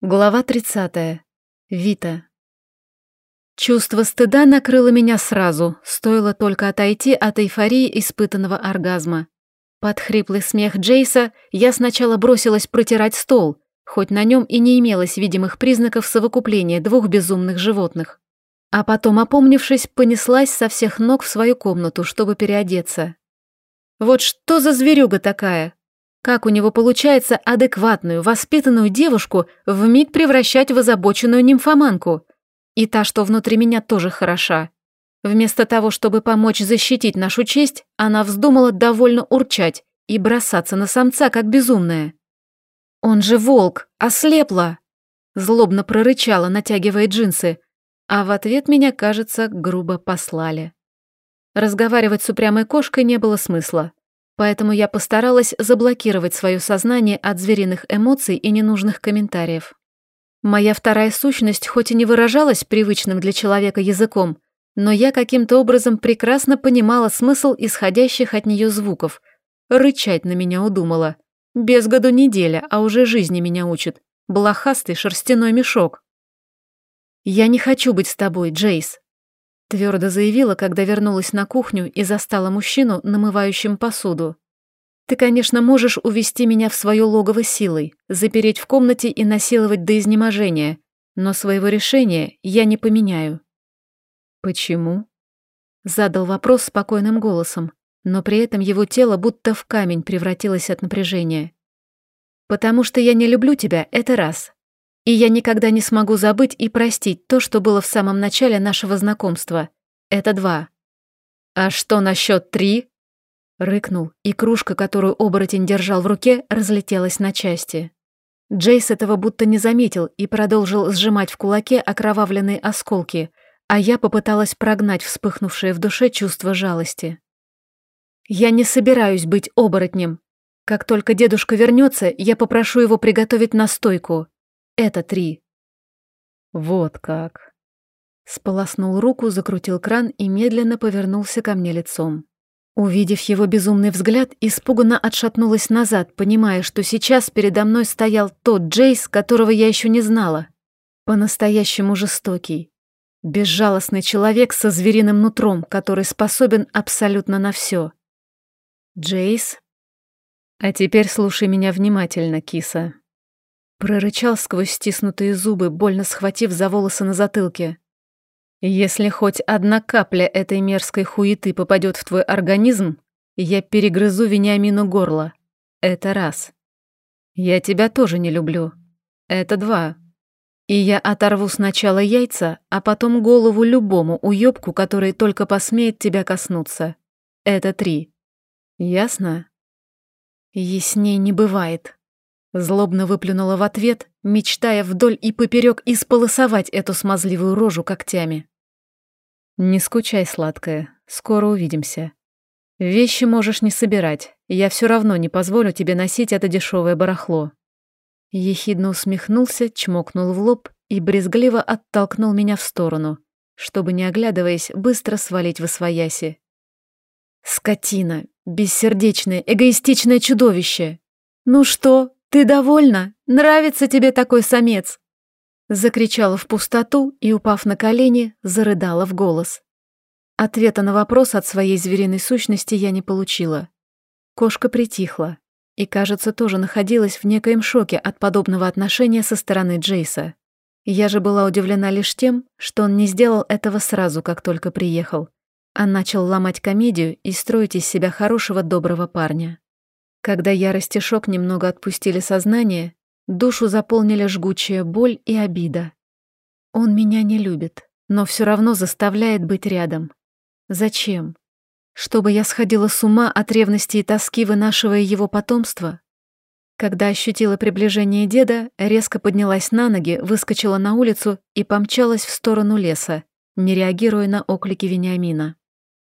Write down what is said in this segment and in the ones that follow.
Глава 30. Вита. Чувство стыда накрыло меня сразу, стоило только отойти от эйфории испытанного оргазма. Под хриплый смех Джейса я сначала бросилась протирать стол, хоть на нем и не имелось видимых признаков совокупления двух безумных животных. А потом, опомнившись, понеслась со всех ног в свою комнату, чтобы переодеться. Вот что за зверюга такая? Как у него получается адекватную, воспитанную девушку вмиг превращать в озабоченную нимфоманку? И та, что внутри меня, тоже хороша. Вместо того, чтобы помочь защитить нашу честь, она вздумала довольно урчать и бросаться на самца, как безумная. «Он же волк! Ослепла!» Злобно прорычала, натягивая джинсы, а в ответ меня, кажется, грубо послали. Разговаривать с упрямой кошкой не было смысла. Поэтому я постаралась заблокировать свое сознание от звериных эмоций и ненужных комментариев. Моя вторая сущность хоть и не выражалась привычным для человека языком, но я каким-то образом прекрасно понимала смысл исходящих от нее звуков. Рычать на меня удумала. Без году неделя, а уже жизни меня учит. Блохастый шерстяной мешок. «Я не хочу быть с тобой, Джейс», Твердо заявила, когда вернулась на кухню и застала мужчину, намывающим посуду. «Ты, конечно, можешь увести меня в свое логово силой, запереть в комнате и насиловать до изнеможения, но своего решения я не поменяю». «Почему?» Задал вопрос спокойным голосом, но при этом его тело будто в камень превратилось от напряжения. «Потому что я не люблю тебя, это раз. И я никогда не смогу забыть и простить то, что было в самом начале нашего знакомства. Это два. А что насчет три? Рыкнул, и кружка, которую оборотень держал в руке, разлетелась на части. Джейс этого будто не заметил и продолжил сжимать в кулаке окровавленные осколки, а я попыталась прогнать вспыхнувшее в душе чувство жалости. «Я не собираюсь быть оборотнем. Как только дедушка вернется, я попрошу его приготовить настойку. Это три. Вот как. Сполоснул руку, закрутил кран и медленно повернулся ко мне лицом. Увидев его безумный взгляд, испуганно отшатнулась назад, понимая, что сейчас передо мной стоял тот Джейс, которого я еще не знала. По-настоящему жестокий. Безжалостный человек со звериным нутром, который способен абсолютно на все. Джейс? А теперь слушай меня внимательно, киса. Прорычал сквозь стиснутые зубы, больно схватив за волосы на затылке. «Если хоть одна капля этой мерзкой хуеты попадет в твой организм, я перегрызу Вениамину горло. Это раз. Я тебя тоже не люблю. Это два. И я оторву сначала яйца, а потом голову любому уёбку, который только посмеет тебя коснуться. Это три. Ясно? Ясней не бывает. Злобно выплюнула в ответ, мечтая вдоль и поперек исполосовать эту смазливую рожу когтями. «Не скучай, сладкая, скоро увидимся. Вещи можешь не собирать, я все равно не позволю тебе носить это дешевое барахло». Ехидно усмехнулся, чмокнул в лоб и брезгливо оттолкнул меня в сторону, чтобы, не оглядываясь, быстро свалить в освояси. «Скотина! Бессердечное, эгоистичное чудовище! Ну что, «Ты довольна? Нравится тебе такой самец?» Закричала в пустоту и, упав на колени, зарыдала в голос. Ответа на вопрос от своей звериной сущности я не получила. Кошка притихла и, кажется, тоже находилась в некоем шоке от подобного отношения со стороны Джейса. Я же была удивлена лишь тем, что он не сделал этого сразу, как только приехал, а начал ломать комедию и строить из себя хорошего доброго парня. Когда ярость и шок немного отпустили сознание, душу заполнили жгучая боль и обида. Он меня не любит, но все равно заставляет быть рядом. Зачем? Чтобы я сходила с ума от ревности и тоски, вынашивая его потомство? Когда ощутила приближение деда, резко поднялась на ноги, выскочила на улицу и помчалась в сторону леса, не реагируя на оклики Вениамина.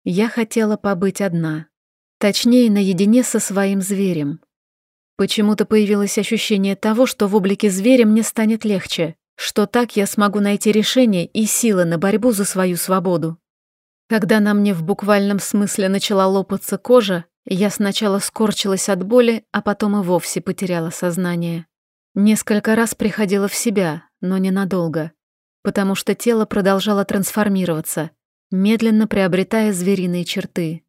Я хотела побыть одна. Точнее, наедине со своим зверем. Почему-то появилось ощущение того, что в облике зверя мне станет легче, что так я смогу найти решение и силы на борьбу за свою свободу. Когда на мне в буквальном смысле начала лопаться кожа, я сначала скорчилась от боли, а потом и вовсе потеряла сознание. Несколько раз приходила в себя, но ненадолго, потому что тело продолжало трансформироваться, медленно приобретая звериные черты.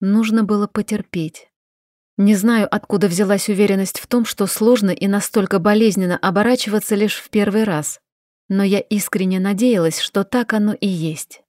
Нужно было потерпеть. Не знаю, откуда взялась уверенность в том, что сложно и настолько болезненно оборачиваться лишь в первый раз, но я искренне надеялась, что так оно и есть.